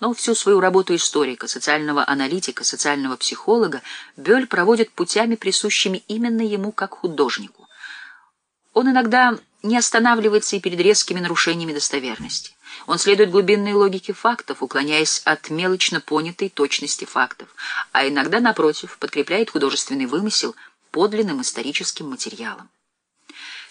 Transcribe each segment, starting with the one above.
Но всю свою работу историка, социального аналитика, социального психолога Бёль проводит путями, присущими именно ему как художнику. Он иногда не останавливается и перед резкими нарушениями достоверности. Он следует глубинной логике фактов, уклоняясь от мелочно понятой точности фактов, а иногда, напротив, подкрепляет художественный вымысел подлинным историческим материалом.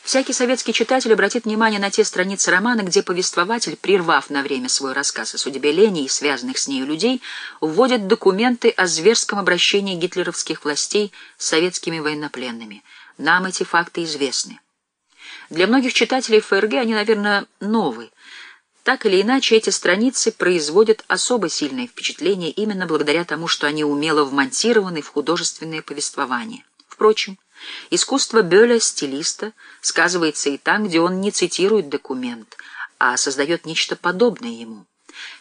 Всякий советский читатель обратит внимание на те страницы романа, где повествователь, прервав на время свой рассказ о судьбе Лени и связанных с нею людей, вводит документы о зверском обращении гитлеровских властей с советскими военнопленными. Нам эти факты известны. Для многих читателей ФРГ они, наверное, новые. Так или иначе, эти страницы производят особо сильное впечатление именно благодаря тому, что они умело вмонтированы в художественное повествование. Впрочем, искусство Бёля, стилиста, сказывается и там, где он не цитирует документ, а создает нечто подобное ему.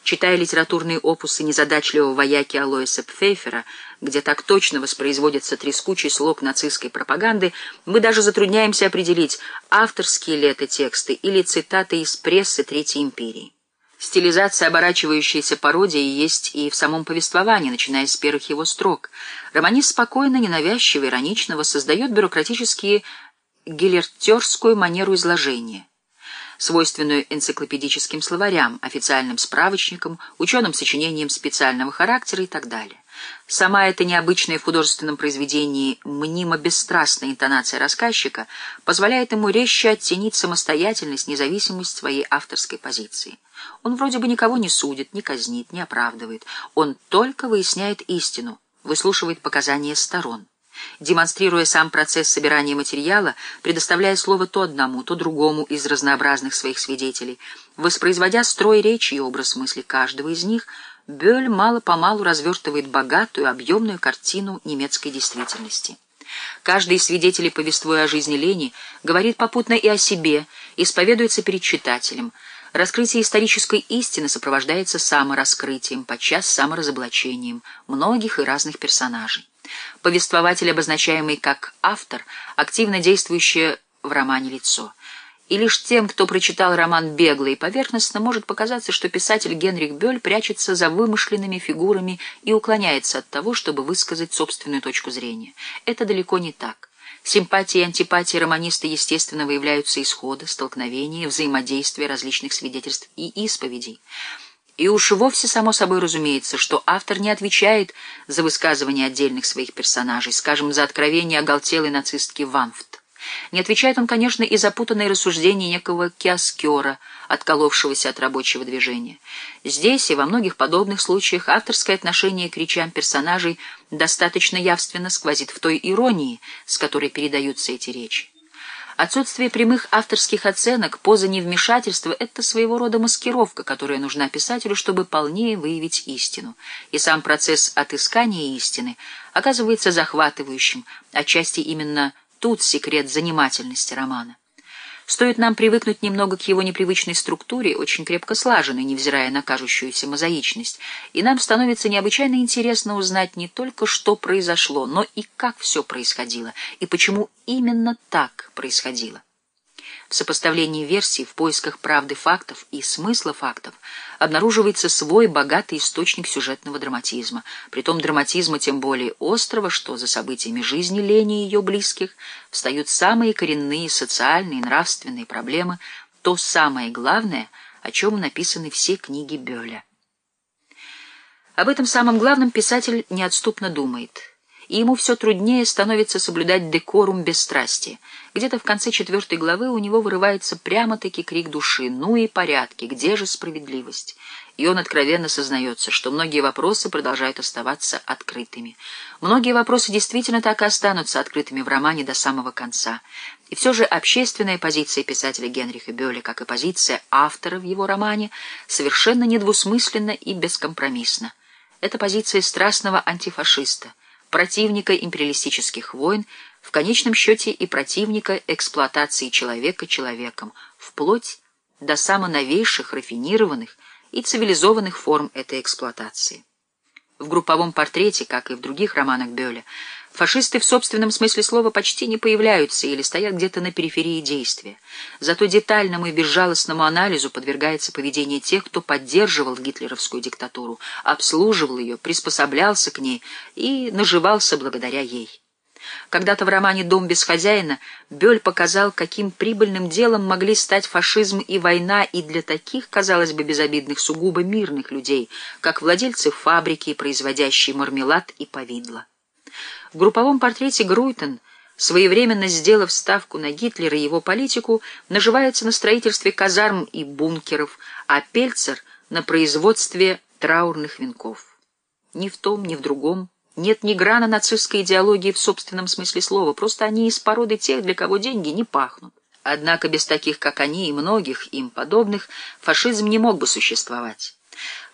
Читая литературные опусы незадачливого вояки Алоиса Пфейфера, где так точно воспроизводится трескучий слог нацистской пропаганды, мы даже затрудняемся определить, авторские ли это тексты или цитаты из прессы Третьей империи. Стилизация, оборачивающаяся пародией, есть и в самом повествовании, начиная с первых его строк. Романист спокойно, ненавязчиво, иронично воссоздает бюрократические гилертерскую манеру изложения свойственную энциклопедическим словарям, официальным справочникам, ученым сочинениям специального характера и так далее. Сама эта необычная в художественном произведении мнимо-бесстрастная интонация рассказчика позволяет ему резче оттенить самостоятельность, независимость своей авторской позиции. Он вроде бы никого не судит, не казнит, не оправдывает. Он только выясняет истину, выслушивает показания сторон демонстрируя сам процесс собирания материала, предоставляя слово то одному, то другому из разнообразных своих свидетелей. Воспроизводя строй речи и образ мысли каждого из них, Бёль мало-помалу развертывает богатую, объемную картину немецкой действительности. Каждый из свидетелей, повествуя о жизни Лени, говорит попутно и о себе, исповедуется перед читателем. Раскрытие исторической истины сопровождается самораскрытием, подчас саморазоблачением многих и разных персонажей. Повествователь, обозначаемый как автор, активно действующее в романе лицо. И лишь тем, кто прочитал роман бегло и поверхностно, может показаться, что писатель Генрих Бёль прячется за вымышленными фигурами и уклоняется от того, чтобы высказать собственную точку зрения. Это далеко не так. Симпатии и антипатии романиста, естественно, выявляются исхода, столкновения, взаимодействия различных свидетельств и исповедей. И уж вовсе само собой разумеется, что автор не отвечает за высказывания отдельных своих персонажей, скажем, за откровение оголтелой нацистки Ванфт. Не отвечает он, конечно, и запутанные рассуждения некого киоскера, отколовшегося от рабочего движения. Здесь и во многих подобных случаях авторское отношение к речам персонажей достаточно явственно сквозит в той иронии, с которой передаются эти речи. Отсутствие прямых авторских оценок, поза невмешательства — это своего рода маскировка, которая нужна писателю, чтобы полнее выявить истину. И сам процесс отыскания истины оказывается захватывающим, отчасти именно тут секрет занимательности романа. Стоит нам привыкнуть немного к его непривычной структуре, очень крепко слаженной, невзирая на кажущуюся мозаичность, и нам становится необычайно интересно узнать не только, что произошло, но и как все происходило, и почему именно так происходило. В сопоставлении версий, в поисках правды фактов и смысла фактов обнаруживается свой богатый источник сюжетного драматизма, притом драматизма тем более острого, что за событиями жизни Лени и ее близких встают самые коренные социальные и нравственные проблемы, то самое главное, о чем написаны все книги Бёля. Об этом самом главном писатель неотступно думает – и ему все труднее становится соблюдать декорум бесстрастия. Где-то в конце четвертой главы у него вырывается прямо-таки крик души «Ну и порядки, где же справедливость?» И он откровенно сознается, что многие вопросы продолжают оставаться открытыми. Многие вопросы действительно так и останутся открытыми в романе до самого конца. И все же общественная позиция писателя Генриха Бёля, как и позиция автора в его романе, совершенно недвусмысленна и бескомпромиссна. Это позиция страстного антифашиста — противника империалистических войн, в конечном счете и противника эксплуатации человека человеком, вплоть до самоновейших, рафинированных и цивилизованных форм этой эксплуатации. В групповом портрете, как и в других романах Бёля, Фашисты в собственном смысле слова почти не появляются или стоят где-то на периферии действия. Зато детальному и безжалостному анализу подвергается поведение тех, кто поддерживал гитлеровскую диктатуру, обслуживал ее, приспособлялся к ней и наживался благодаря ей. Когда-то в романе «Дом без хозяина» Бёль показал, каким прибыльным делом могли стать фашизм и война и для таких, казалось бы, безобидных, сугубо мирных людей, как владельцы фабрики, производящие мармелад и повидло. В групповом портрете Груйтон, своевременно сделав ставку на Гитлера и его политику, наживается на строительстве казарм и бункеров, а Пельцер — на производстве траурных венков. Ни в том, ни в другом нет ни грана нацистской идеологии в собственном смысле слова, просто они из породы тех, для кого деньги не пахнут. Однако без таких, как они, и многих им подобных, фашизм не мог бы существовать.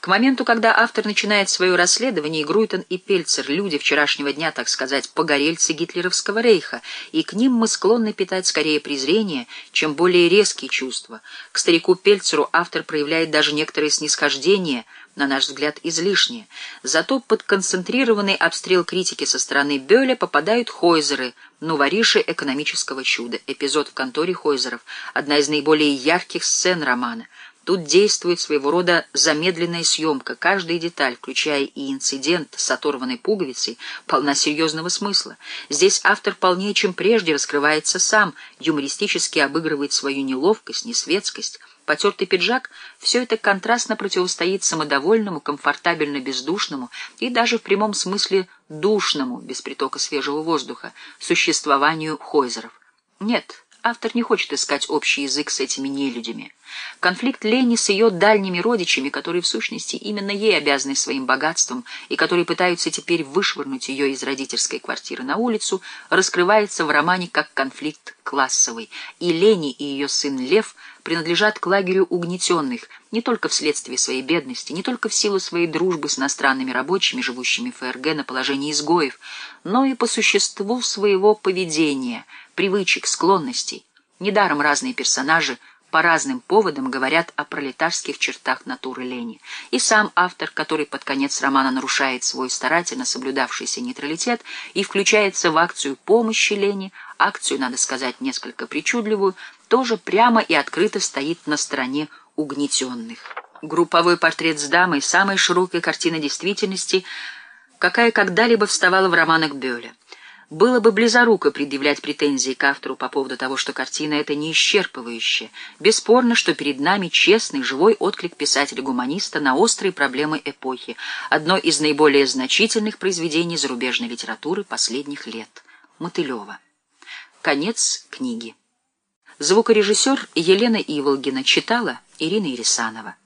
К моменту, когда автор начинает свое расследование, Груйтон и Пельцер — люди вчерашнего дня, так сказать, погорельцы гитлеровского рейха, и к ним мы склонны питать скорее презрение, чем более резкие чувства. К старику Пельцеру автор проявляет даже некоторое снисхождение, на наш взгляд, излишнее. Зато под концентрированный обстрел критики со стороны Бёля попадают Хойзеры, ну, вориши экономического чуда. Эпизод в конторе Хойзеров — одна из наиболее ярких сцен романа — Тут действует своего рода замедленная съемка. Каждая деталь, включая и инцидент с оторванной пуговицей, полна серьезного смысла. Здесь автор полнее, чем прежде, раскрывается сам, юмористически обыгрывает свою неловкость, несветскость. Потертый пиджак — все это контрастно противостоит самодовольному, комфортабельно-бездушному и даже в прямом смысле душному, без притока свежего воздуха, существованию Хойзеров. Нет, автор не хочет искать общий язык с этими нелюдями. Конфликт Лени с ее дальними родичами, которые в сущности именно ей обязаны своим богатством и которые пытаются теперь вышвырнуть ее из родительской квартиры на улицу, раскрывается в романе как конфликт классовый, и Лени и ее сын Лев принадлежат к лагерю угнетенных не только вследствие своей бедности, не только в силу своей дружбы с иностранными рабочими, живущими в ФРГ на положении изгоев, но и по существу своего поведения, привычек, склонностей. Недаром разные персонажи – по разным поводам говорят о пролетарских чертах натуры лени. И сам автор, который под конец романа нарушает свой старательно соблюдавшийся нейтралитет и включается в акцию помощи лени, акцию, надо сказать, несколько причудливую, тоже прямо и открыто стоит на стороне угнетенных. Групповой портрет с дамой — самая широкая картина действительности, какая когда-либо вставала в романах Бёля. Было бы близоруко предъявлять претензии к автору по поводу того, что картина эта не исчерпывающая. Бесспорно, что перед нами честный, живой отклик писателя-гуманиста на острые проблемы эпохи, одно из наиболее значительных произведений зарубежной литературы последних лет. Мотылева. Конец книги. Звукорежиссер Елена Иволгина читала Ирина Ирисанова.